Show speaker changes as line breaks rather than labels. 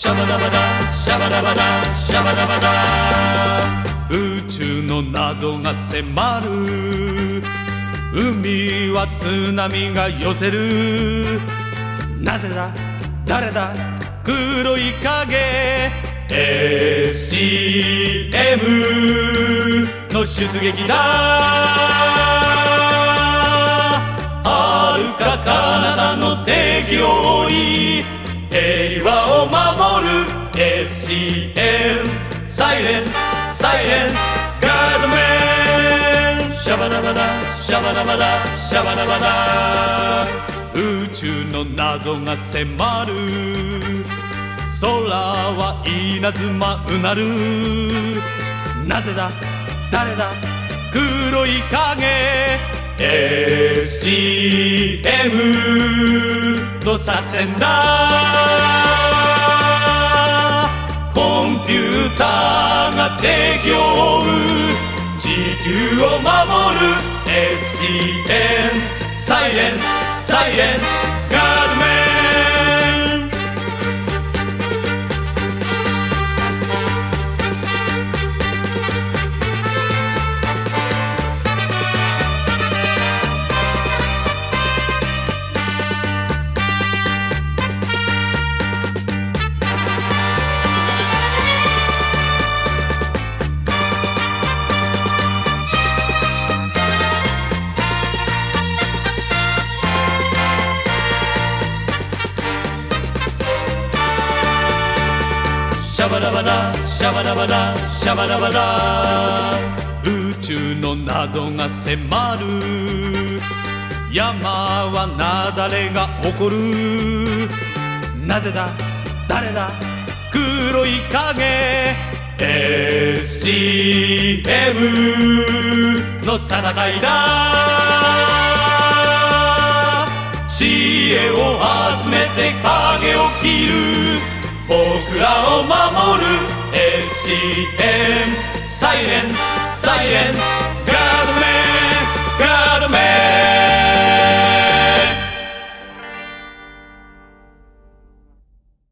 シャバダバダシャバダバダシャバダバダ。宇宙の謎が迫る。海は津波が寄せる。なぜだ？誰だ？黒い影。SGM の出撃だ。はるか彼方の敵を追い。SGM サイレンスサイレンスガードメンシャバダバダシャバダバダシャバダバダ宇宙の謎が迫る。空は稲妻うなる。なぜだ？誰だ？黒い影。SGM の作戦だ。提供。地球を守る。SGN サイレンス。サイレンス。ャバダバダシャバダバダシャバダバダ宇宙の謎が迫る。山は雪崩が起こる。なぜだ？誰だ？黒い影。SGM の戦いだ。知恵を集めて影を切る。僕らを守る SGM サイレンスサイレン